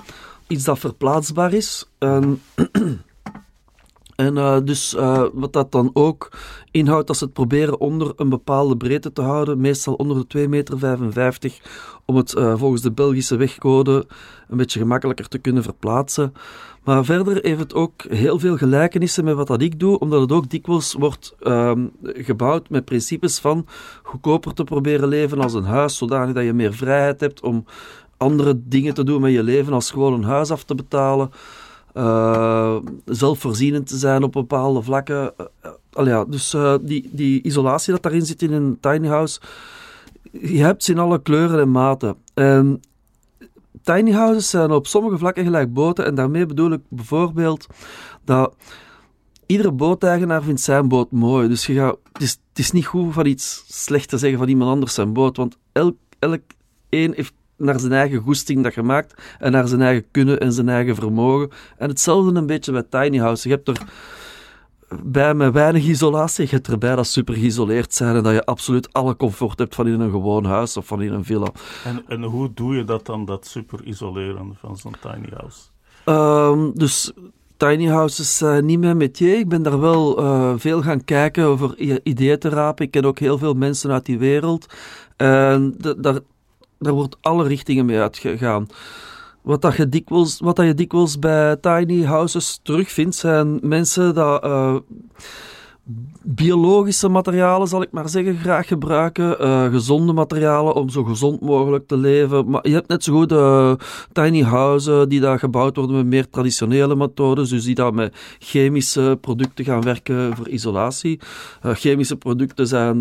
iets dat verplaatsbaar is. En, en eh, dus eh, wat dat dan ook inhoudt, ze het proberen onder een bepaalde breedte te houden, meestal onder de 2,55 meter, om het eh, volgens de Belgische wegcode een beetje gemakkelijker te kunnen verplaatsen. Maar verder heeft het ook heel veel gelijkenissen met wat dat ik doe, omdat het ook dikwijls wordt ehm, gebouwd met principes van goedkoper te proberen leven als een huis, zodanig dat je meer vrijheid hebt om andere dingen te doen met je leven, als gewoon een huis af te betalen, eh, zelfvoorzienend te zijn op bepaalde vlakken. Ja, dus eh, die, die isolatie dat daarin zit in een tiny house, je hebt ze in alle kleuren en maten. En tiny houses zijn op sommige vlakken gelijk boten. En daarmee bedoel ik bijvoorbeeld dat iedere booteigenaar vindt zijn boot mooi. Dus je gaat, het, is, het is niet goed van iets slecht te zeggen van iemand anders zijn boot. Want elk, elk één heeft naar zijn eigen goesting dat gemaakt. En naar zijn eigen kunnen en zijn eigen vermogen. En hetzelfde een beetje bij tiny houses. Je hebt er bij met weinig isolatie, je hebt erbij dat super geïsoleerd zijn en dat je absoluut alle comfort hebt van in een gewoon huis of van in een villa. En, en hoe doe je dat dan, dat super isoleren van zo'n tiny house? Ehm, dus tiny houses zijn niet mijn métier. Ik ben daar wel eh, veel gaan kijken over ideeën te rapen. Ik ken ook heel veel mensen uit die wereld. En d- daar, daar wordt alle richtingen mee uitgegaan. Wat, dat je, dikwijls, wat dat je dikwijls bij tiny houses terugvindt, zijn mensen dat eh, biologische materialen, zal ik maar zeggen, graag gebruiken. eh, gezonde materialen om zo gezond mogelijk te leven. Maar je hebt net zo goed eh, tiny houses die daar gebouwd worden met meer traditionele methodes. Dus die daar met chemische producten gaan werken voor isolatie. Chemische producten zijn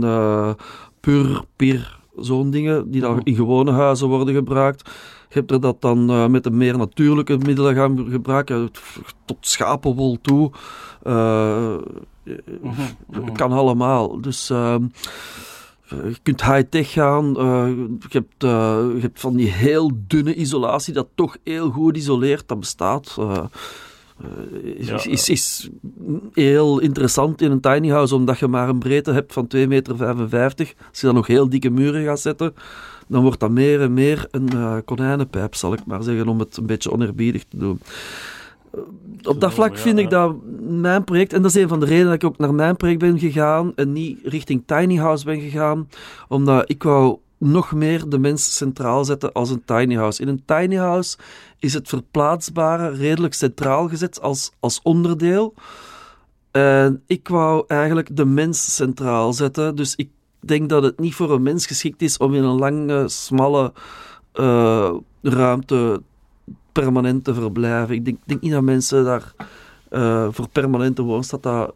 puur, pier, zo'n dingen die dan in gewone huizen worden gebruikt. Je hebt er dat dan eh, met de meer natuurlijke middelen gaan gebruiken, tot schapenwol toe. Eh, Mhm, kan allemaal. Dus ehm, je kunt high-tech gaan. eh, je, hebt, je hebt van die heel dunne isolatie dat toch heel goed isoleert. Dat bestaat. Is, Ja. is, is, is heel interessant in een tiny house, omdat je maar een breedte hebt van 2,55 meter. Als je dan nog heel dikke muren gaat zetten, dan wordt dat meer en meer een eh, konijnenpijp, zal ik maar zeggen, om het een beetje oneerbiedig te doen. Eh, Op dat vlak vind ik dat mijn project, en dat is een van de redenen dat ik ook naar mijn project ben gegaan en niet richting tiny house ben gegaan, omdat ik wou nog meer de mens centraal zetten als een tiny house. In een tiny house is het verplaatsbare redelijk centraal gezet als, als onderdeel. En ik wou eigenlijk de mens centraal zetten. Dus ik denk dat het niet voor een mens geschikt is om in een lange, smalle eh, ruimte permanent te verblijven. Ik denk, denk niet dat mensen daar eh, voor permanente woonstad dat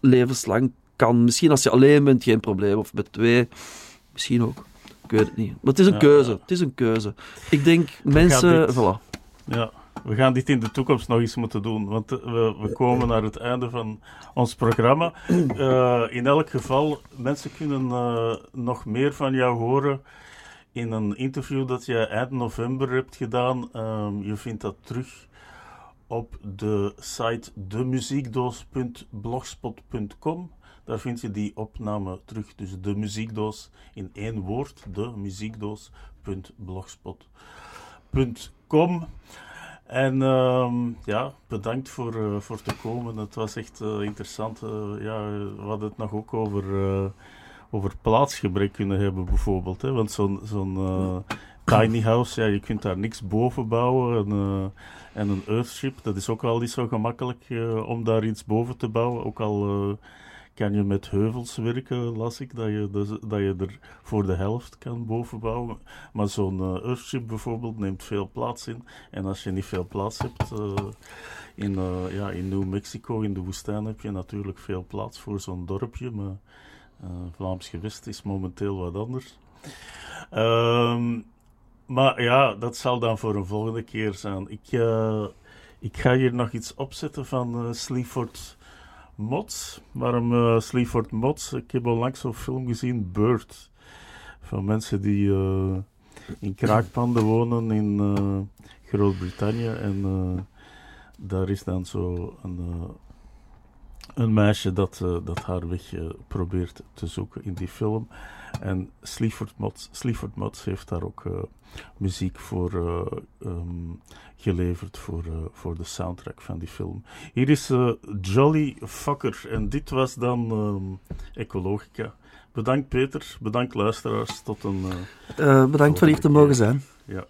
levenslang kan. Misschien als je alleen bent, geen probleem. Of met twee, misschien ook. Ik weet het niet. Maar het is een Ja, keuze. ja. Het is een keuze. Ik denk mensen... dit- Voilà. Ja, we gaan dit in de toekomst nog eens moeten doen, want eh, we, we komen naar het einde van ons programma. Eh, in elk geval, mensen kunnen eh, nog meer van jou horen in een interview dat je eind november hebt gedaan. Ehm, je vindt dat terug op de site demuziekdoos.blogspot.com. Daar vind je die opname terug. Dus de muziekdoos in één woord, demuziekdoos.blogspot.com. En ehm, ja, bedankt voor, eh, voor te komen. Het was echt eh, interessant. Eh, ja, we hadden het nog ook over, over plaatsgebrek kunnen hebben, bijvoorbeeld. Hè? Want zo'n zo'n tiny house, ja, je kunt daar niks boven bouwen. En, en een earthship, dat is ook al niet zo gemakkelijk om daar iets boven te bouwen. Ook al kan je met heuvels werken, las ik, dat je, dus- dat je er voor de helft kan bovenbouwen. Maar zo'n uh, Earthship bijvoorbeeld neemt veel plaats in. En als je niet veel plaats hebt, eh, in, eh, ja, in New Mexico, in de woestijn, heb je natuurlijk veel plaats voor zo'n dorpje. Maar Vlaams gewest is momenteel wat anders. Ehm, maar ja, dat zal dan voor een volgende keer zijn. Ik, ik ga hier nog iets opzetten van Sleaford Mots, Waarom uh, Sleaford Mods? Ik heb al lang zo'n film gezien, Bird. Van mensen die eh, in kraakpanden wonen in eh, Groot-Brittannië. En daar is dan zo een, een meisje dat, dat haar weg probeert te zoeken in die film. En Sleaford Mods, heeft daar ook eh, muziek voor eh, ehm, geleverd voor, eh, voor de soundtrack van die film. Hier is Jolly Fucker en dit was dan ehm, Ecologica. Bedankt Peter, bedankt luisteraars, tot een... bedankt voor hier te mogen zijn. Ja.